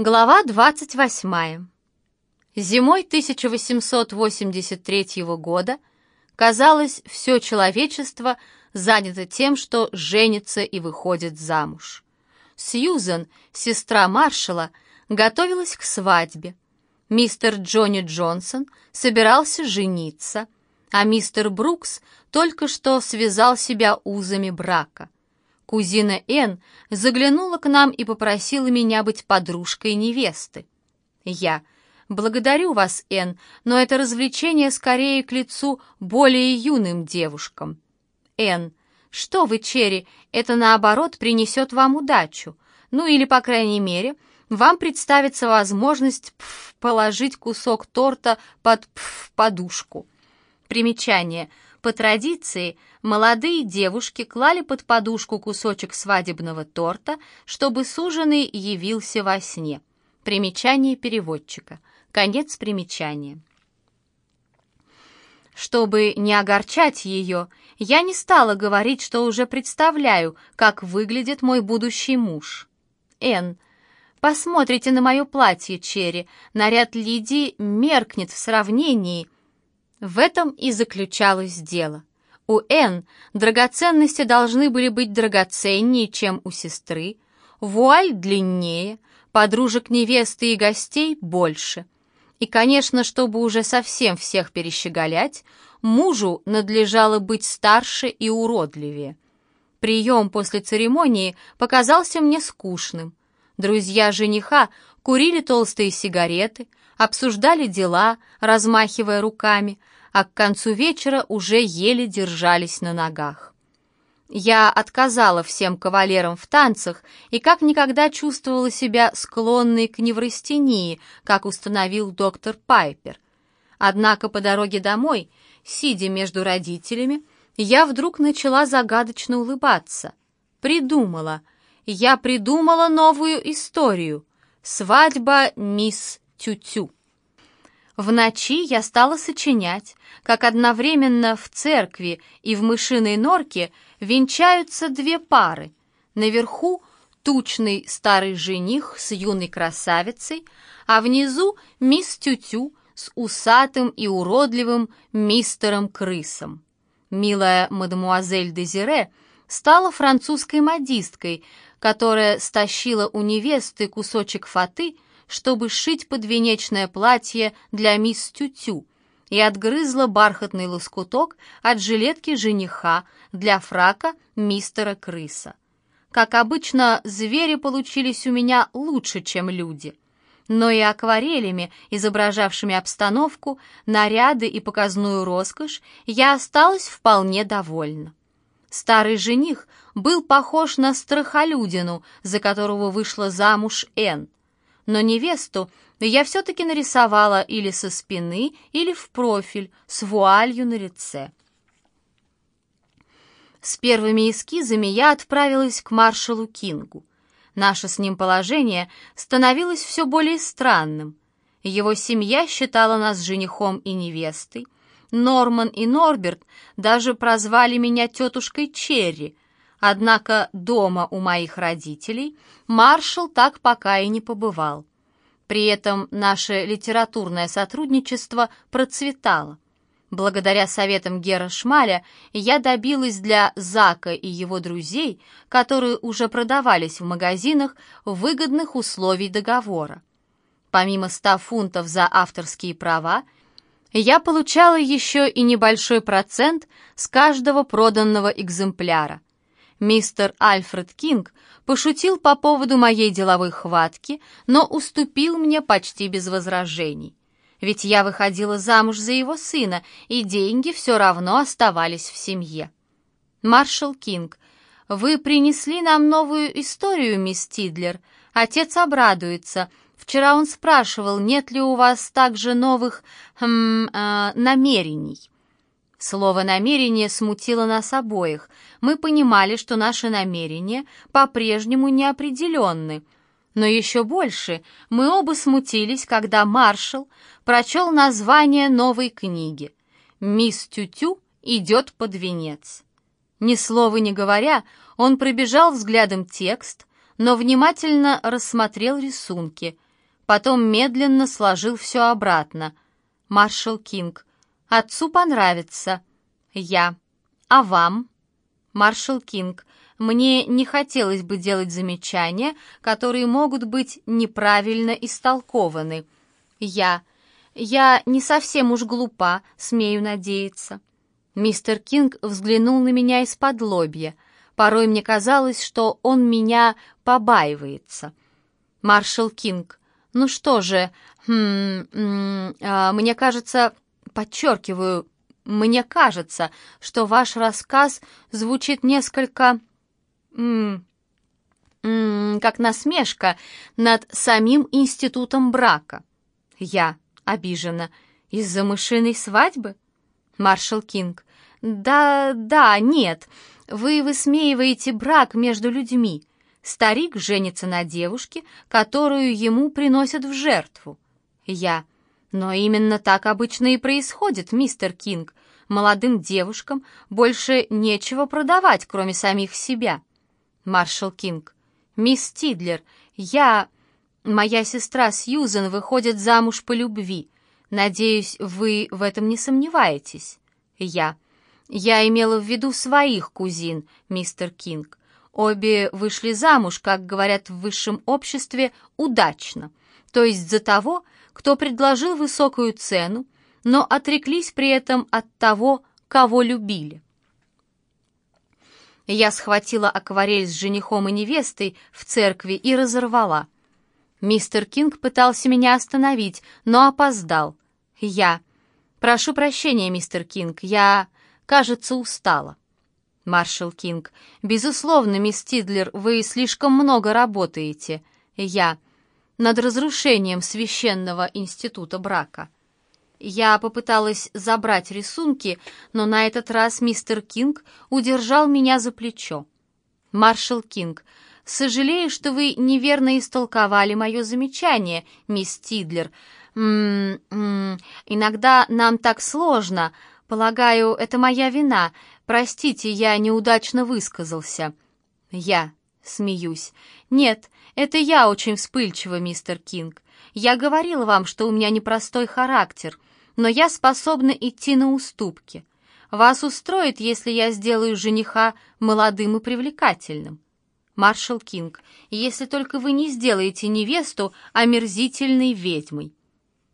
Глава 28. Зимой 1883 года, казалось, все человечество занято тем, что женится и выходит замуж. Сьюзен, сестра маршала, готовилась к свадьбе. Мистер Джонни Джонсон собирался жениться, а мистер Брукс только что связал себя узами брака – Кузина Н заглянула к нам и попросила меня быть подружкой невесты. Я. Благодарю вас, Н, но это развлечение скорее к лицу более юным девушкам. Н. Что вы, Черри, это наоборот принесет вам удачу. Ну или, по крайней мере, вам представится возможность пф, положить кусок торта под пф, подушку. Примечание – по традиции, молодые девушки клали под подушку кусочек свадебного торта, чтобы суженый явился во сне. Примечание переводчика. Конец примечания. Чтобы не огорчать ее, я не стала говорить, что уже представляю, как выглядит мой будущий муж. Н. Посмотрите на мое платье, Черри. Наряд Лидии меркнет в сравнении в этом и заключалось дело. У Н драгоценности должны были быть драгоценнее, чем у сестры, вуаль длиннее, подружек невесты и гостей больше. И, конечно, чтобы уже совсем всех перещеголять, мужу надлежало быть старше и уродливее. Прием после церемонии показался мне скучным. Друзья жениха курили толстые сигареты, обсуждали дела, размахивая руками, а к концу вечера уже еле держались на ногах. Я отказала всем кавалерам в танцах и как никогда чувствовала себя склонной к неврастении, как установил доктор Пайпер. Однако по дороге домой, сидя между родителями, я вдруг начала загадочно улыбаться. Придумала. Я придумала новую историю. Свадьба мисс Тютю. -тю. В ночи я стала сочинять, как одновременно в церкви и в мышиной норке венчаются две пары. Наверху тучный старый жених с юной красавицей, а внизу мисс Тютю с усатым и уродливым мистером Крысом. Милая мадемуазель Дезире стала французской модисткой, которая стащила у невесты кусочек фаты — чтобы сшить подвенечное платье для мисс Тютю, и отгрызла бархатный лоскуток от жилетки жениха для фрака мистера Крыса. Как обычно, звери получились у меня лучше, чем люди. Но и акварелями, изображавшими обстановку, наряды и показную роскошь, я осталась вполне довольна. Старый жених был похож на страхолюдину, за которого вышла замуж Энн, но невесту я все-таки нарисовала или со спины, или в профиль, с вуалью на лице. С первыми эскизами я отправилась к маршалу Кингу. Наше с ним положение становилось все более странным. Его семья считала нас женихом и невестой. Норман и Норберт даже прозвали меня тетушкой Черри, однако дома у моих родителей маршал так пока и не побывал. При этом наше литературное сотрудничество процветало. Благодаря советам Гера Шмаля я добилась для Зака и его друзей, которые уже продавались в магазинах, выгодных условий договора. Помимо 100 фунтов за авторские права, я получала еще и небольшой процент с каждого проданного экземпляра. Мистер Альфред Кинг пошутил по поводу моей деловой хватки, но уступил мне почти без возражений. Ведь я выходила замуж за его сына, и деньги все равно оставались в семье. Маршал Кинг, вы принесли нам новую историю, мисс Тидлер. Отец обрадуется. Вчера он спрашивал, нет ли у вас также новых хм, э, намерений. Слово «намерение» смутило нас обоих. Мы понимали, что наши намерения по-прежнему неопределенны. Но еще больше мы оба смутились, когда маршал прочел название новой книги «Мисс Тютю идет под венец». Ни слова не говоря, он пробежал взглядом текст, но внимательно рассмотрел рисунки. потом медленно сложил все обратно. Маршал Кинг. «Отцу понравится». «Я». «А вам?» Маршал Кинг. «Мне не хотелось бы делать замечания, которые могут быть неправильно истолкованы». «Я». «Я не совсем уж глупа, смею надеяться». Мистер Кинг взглянул на меня из-под лобья. Порой мне казалось, что он меня побаивается. Маршал Кинг. «Ну что же, хм, э, мне кажется, подчеркиваю, мне кажется, что ваш рассказ звучит несколько... М -м, как насмешка над самим институтом брака. Я обижена. Из-за мышиной свадьбы? Маршал Кинг. Да, да, нет. Вы высмеиваете брак между людьми. Старик женится на девушке, которую ему приносят в жертву. Я. Но именно так обычно и происходит, мистер Кинг. Молодым девушкам больше нечего продавать, кроме самих себя. Маршал Кинг. Мисс Тидлер, я... Моя сестра Сьюзен выходит замуж по любви. Надеюсь, вы в этом не сомневаетесь. Я. Я имела в виду своих кузин, мистер Кинг. Обе вышли замуж, как говорят в высшем обществе, удачно, то есть за того, кто предложил высокую цену, но отреклись при этом от того, кого любили. Я схватила акварель с женихом и невестой в церкви и разорвала. Мистер Кинг пытался меня остановить, но опоздал. Я. «Прошу прощения, мистер Кинг, я, кажется, устала». Маршал Кинг. «Безусловно, мисс Тидлер, вы слишком много работаете. Я. Над разрушением священного института брака». Я попыталась забрать рисунки, но на этот раз мистер Кинг удержал меня за плечо. «Маршал Кинг, сожалею, что вы неверно истолковали мое замечание, мисс Тидлер. М -м -м, иногда нам так сложно. Полагаю, это моя вина. Простите, я неудачно высказался. Я смеюсь. Нет, это я очень вспыльчива, мистер Кинг. Я говорила вам, что у меня непростой характер, но я способна идти на уступки. Вас устроит, если я сделаю жениха молодым и привлекательным. Маршал Кинг, если только вы не сделаете невесту омерзительной ведьмой.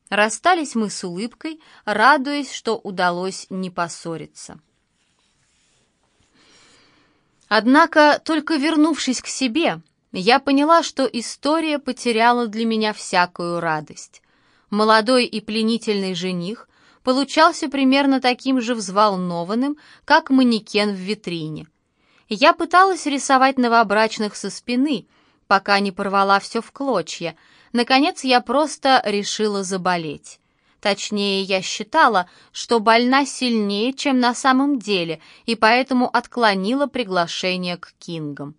Расстались мы с улыбкой, радуясь, что удалось не поссориться. Однако, только вернувшись к себе, я поняла, что история потеряла для меня всякую радость. Молодой и пленительный жених получался примерно таким же взволнованным, как манекен в витрине. Я пыталась рисовать новобрачных со спины, пока не порвала все в клочья. Наконец я просто решила заболеть. Точнее, я считала, что больна сильнее, чем на самом деле, и поэтому отклонила приглашение к Кингам.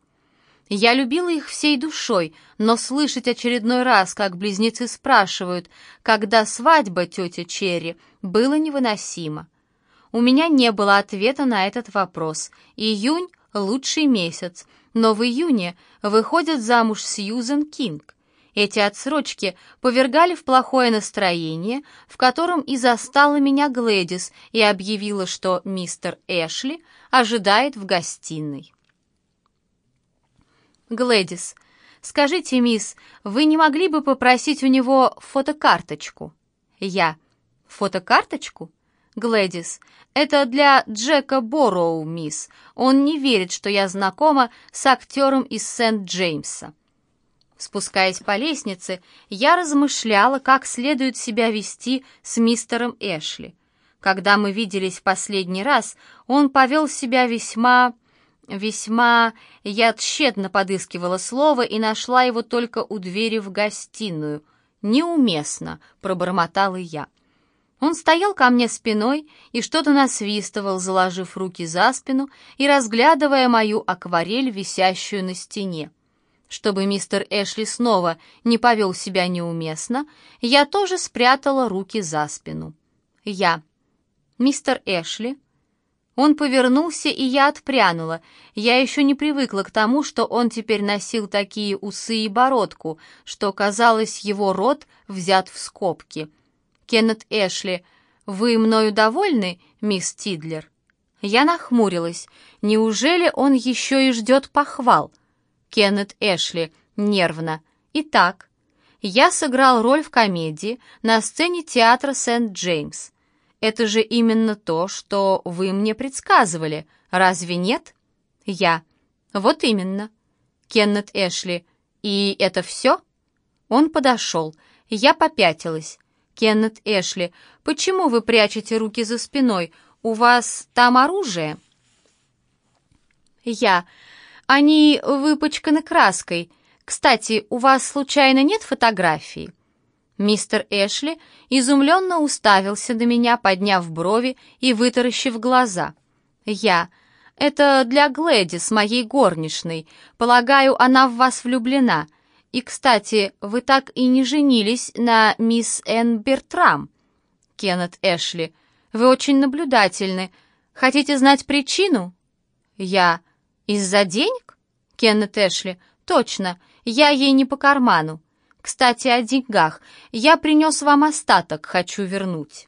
Я любила их всей душой, но слышать очередной раз, как близнецы спрашивают, когда свадьба тетя Черри, было невыносимо. У меня не было ответа на этот вопрос. Июнь — лучший месяц, но в июне выходит замуж Сьюзен Кинг. Эти отсрочки повергали в плохое настроение, в котором и застала меня Глэдис и объявила, что мистер Эшли ожидает в гостиной. Глэдис, скажите, мисс, вы не могли бы попросить у него фотокарточку? Я. Фотокарточку? Глэдис, это для Джека Борроу, мисс. Он не верит, что я знакома с актером из Сент-Джеймса. Спускаясь по лестнице, я размышляла, как следует себя вести с мистером Эшли. Когда мы виделись в последний раз, он повел себя весьма... весьма... Я тщетно подыскивала слово и нашла его только у двери в гостиную. «Неуместно», — пробормотала я. Он стоял ко мне спиной и что-то насвистывал, заложив руки за спину и разглядывая мою акварель, висящую на стене. Чтобы мистер Эшли снова не повел себя неуместно, я тоже спрятала руки за спину. Я. «Мистер Эшли?» Он повернулся, и я отпрянула. Я еще не привыкла к тому, что он теперь носил такие усы и бородку, что, казалось, его рот взят в скобки. «Кеннет Эшли, вы мною довольны, мисс Тидлер?» Я нахмурилась. Неужели он еще и ждет похвал? Кеннет Эшли, нервно. Итак, я сыграл роль в комедии на сцене театра Сент-Джеймс. Это же именно то, что вы мне предсказывали, разве нет? Я. Вот именно. Кеннет Эшли. И это все? Он подошел. Я попятилась. Кеннет Эшли, почему вы прячете руки за спиной? У вас там оружие? Я. Они выпачканы краской. Кстати, у вас случайно нет фотографии? Мистер Эшли изумленно уставился на меня, подняв брови и вытаращив глаза. «Я. Это для Глэдис, моей горничной. Полагаю, она в вас влюблена. И, кстати, вы так и не женились на мисс Энн Бертрам». Кеннет Эшли. «Вы очень наблюдательны. Хотите знать причину?» «Я. Из-за денег?» Кеннет Эшли. «Точно. Я ей не по карману. Кстати, о деньгах. Я принес вам остаток, хочу вернуть».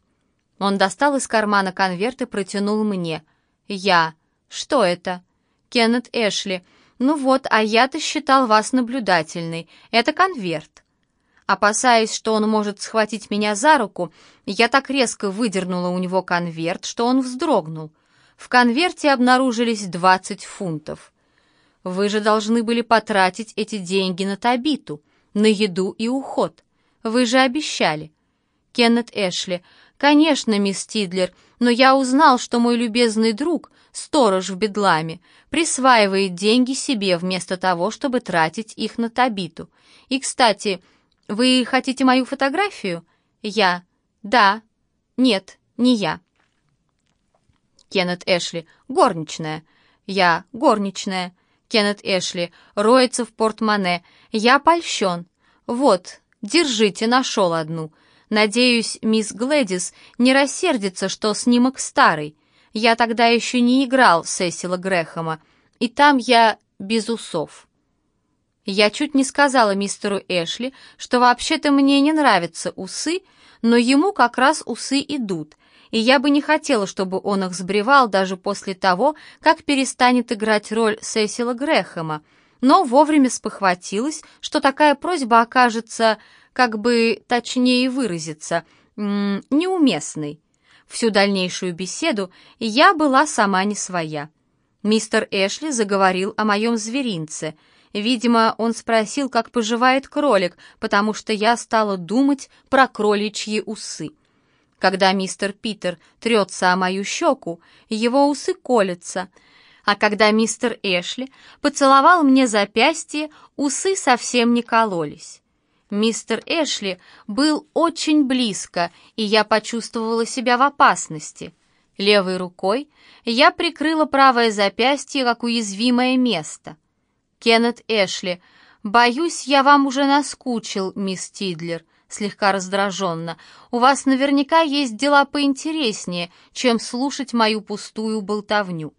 Он достал из кармана конверт и протянул мне. «Я. Что это?» «Кеннет Эшли. Ну вот, а я-то считал вас наблюдательной. Это конверт». Опасаясь, что он может схватить меня за руку, я так резко выдернула у него конверт, что он вздрогнул. В конверте обнаружились 20 фунтов. «Вы же должны были потратить эти деньги на Табиту», на еду и уход. Вы же обещали. Кеннет Эшли. Конечно, мисс Тидлер, но я узнал, что мой любезный друг, сторож в Бедламе, присваивает деньги себе вместо того, чтобы тратить их на Табиту. И, кстати, вы хотите мою фотографию? Я. Да. Нет, не я. Кеннет Эшли. Горничная. Я. Горничная. Кеннет Эшли, роется в портмоне. «Я польщен. Вот, держите, нашел одну. Надеюсь, мисс Глэдис не рассердится, что снимок старый. Я тогда еще не играл Сесила Грэхэма, и там я без усов». Я чуть не сказала мистеру Эшли, что вообще-то мне не нравятся усы, но ему как раз усы идут — и я бы не хотела, чтобы он их сбривал даже после того, как перестанет играть роль Сесила Грэхэма, но вовремя спохватилась, что такая просьба окажется, как бы точнее выразиться, неуместной. Всю дальнейшую беседу я была сама не своя. Мистер Эшли заговорил о моем зверинце. Видимо, он спросил, как поживает кролик, потому что я стала думать про кроличьи усы. Когда мистер Питер трется о мою щеку, его усы колятся, а когда мистер Эшли поцеловал мне запястье, усы совсем не кололись. Мистер Эшли был очень близко, и я почувствовала себя в опасности. Левой рукой я прикрыла правое запястье как уязвимое место. «Кеннет Эшли, боюсь, я вам уже наскучил, мисс Тидлер», слегка раздраженно. «У вас наверняка есть дела поинтереснее, чем слушать мою пустую болтовню».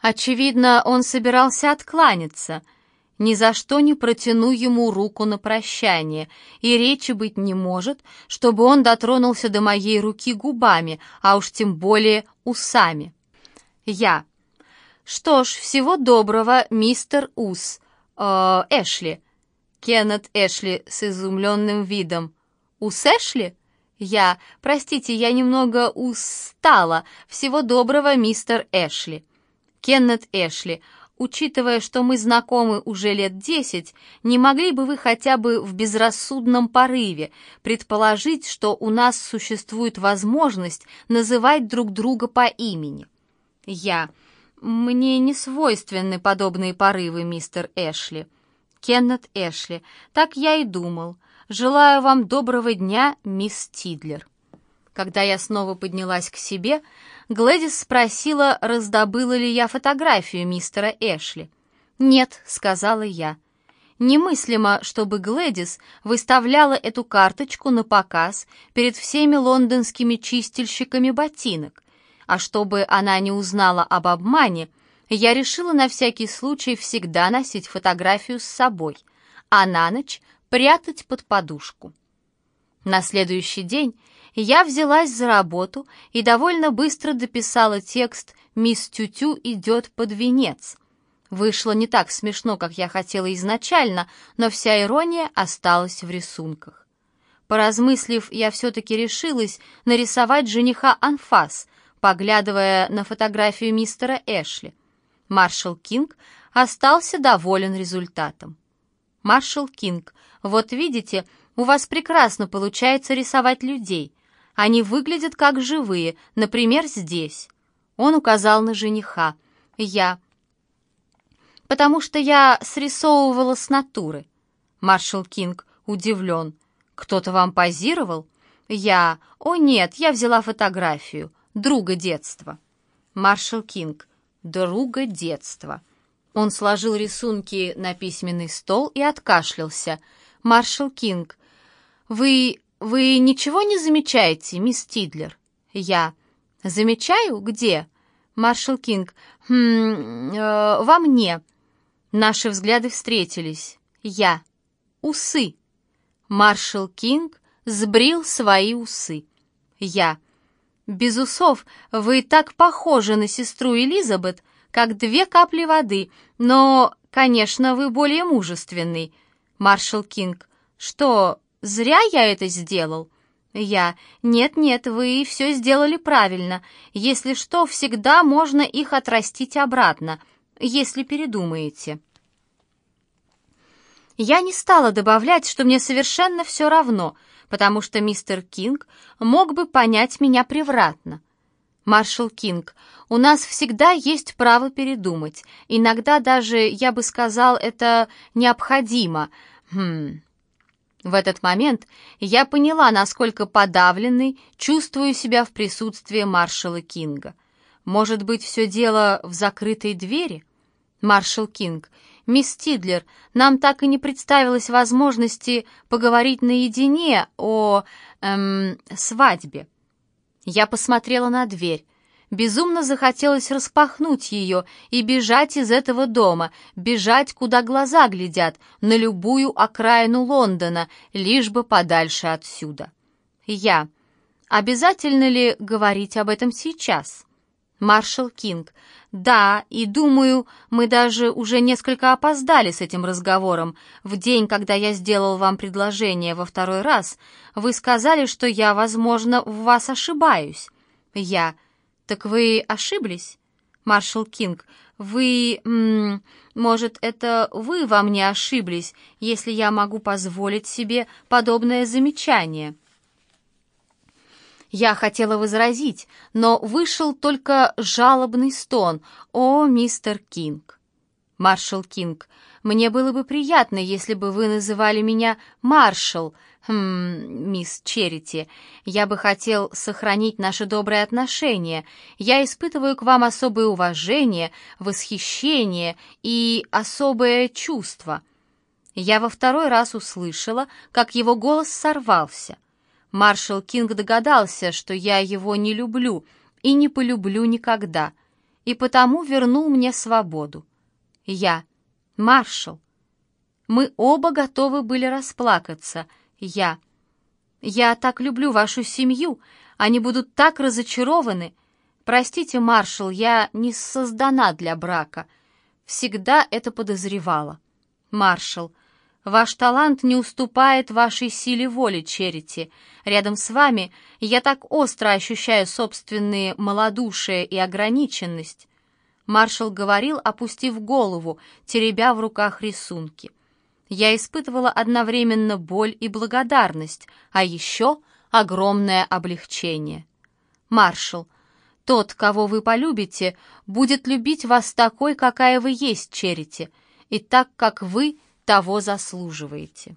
Очевидно, он собирался откланяться. Ни за что не протяну ему руку на прощание, и речи быть не может, чтобы он дотронулся до моей руки губами, а уж тем более усами. Я. Что ж, всего доброго, мистер Ус. Э, Эшли. Кеннет Эшли с изумленным видом. «У Сэшли?» «Я... Простите, я немного устала. Всего доброго, мистер Эшли». «Кеннет Эшли, учитывая, что мы знакомы уже лет десять, не могли бы вы хотя бы в безрассудном порыве предположить, что у нас существует возможность называть друг друга по имени?» «Я... Мне не свойственны подобные порывы, мистер Эшли». Кеннет Эшли. Так я и думал. Желаю вам доброго дня, мисс Тидлер. Когда я снова поднялась к себе, Глэдис спросила, раздобыла ли я фотографию мистера Эшли. «Нет», — сказала я. Немыслимо, чтобы Глэдис выставляла эту карточку на показ перед всеми лондонскими чистильщиками ботинок. а чтобы она не узнала об обмане, я решила на всякий случай всегда носить фотографию с собой, а на ночь прятать под подушку. На следующий день я взялась за работу и довольно быстро дописала текст «Мисс Тютю идет под венец». Вышло не так смешно, как я хотела изначально, но вся ирония осталась в рисунках. Поразмыслив, я все-таки решилась нарисовать жениха Анфас, поглядывая на фотографию мистера Эшли. Маршал Кинг остался доволен результатом. «Маршал Кинг, вот видите, у вас прекрасно получается рисовать людей. Они выглядят как живые, например, здесь». Он указал на жениха. «Я...» «Потому что я срисовывала с натуры». Маршал Кинг удивлен. «Кто-то вам позировал?» «Я... О нет, я взяла фотографию. Друга детства». Маршал Кинг. «Друга детства». Он сложил рисунки на письменный стол и откашлялся. «Маршал Кинг, вы... вы ничего не замечаете, мисс Тидлер?» «Я...» «Замечаю? Где?» «Маршал Кинг, хм... Э, во мне». Наши взгляды встретились. «Я...» «Усы». Маршал Кинг сбрил свои усы. «Я...» «Без усов вы так похожи на сестру Элизабет, как две капли воды, но, конечно, вы более мужественный. Маршал Кинг, что, зря я это сделал? Я, нет-нет, вы все сделали правильно. Если что, всегда можно их отрастить обратно, если передумаете. Я не стала добавлять, что мне совершенно все равно, потому что мистер Кинг мог бы понять меня превратно. Маршал Кинг, у нас всегда есть право передумать. Иногда даже, я бы сказал, это необходимо. Хм. В этот момент я поняла, насколько подавленной чувствую себя в присутствии маршала Кинга. Может быть, все дело в закрытой двери? Маршал Кинг, мисс Тидлер, нам так и не представилось возможности поговорить наедине о эм, свадьбе. Я посмотрела на дверь. Безумно захотелось распахнуть ее и бежать из этого дома, бежать, куда глаза глядят, на любую окраину Лондона, лишь бы подальше отсюда. Я. Обязательно ли говорить об этом сейчас? Маршал Кинг. Да, и думаю, мы даже уже несколько опоздали с этим разговором. В день, когда я сделал вам предложение во второй раз, вы сказали, что я, возможно, в вас ошибаюсь. Я. Так вы ошиблись? Маршал Кинг. Вы... М может, это вы во мне ошиблись, если я могу позволить себе подобное замечание?» Я хотела возразить, но вышел только жалобный стон «О, мистер Кинг!» «Маршал Кинг, мне было бы приятно, если бы вы называли меня Маршал, хм, мисс Черити. Я бы хотел сохранить наши добрые отношения. Я испытываю к вам особое уважение, восхищение и особое чувство». Я во второй раз услышала, как его голос сорвался. Маршал Кинг догадался, что я его не люблю и не полюблю никогда, и потому вернул мне свободу. Я, маршал. Мы оба готовы были расплакаться. Я. Я так люблю вашу семью, они будут так разочарованы. Простите, маршал, я не создана для брака. Всегда это подозревала. Маршал. Ваш талант не уступает вашей силе воли, Черити. Рядом с вами я так остро ощущаю собственные малодушие и ограниченность. Маршал говорил, опустив голову, теребя в руках рисунки. Я испытывала одновременно боль и благодарность, а еще огромное облегчение. Маршал, тот, кого вы полюбите, будет любить вас такой, какая вы есть, Черити, и так, как вы того заслуживаете.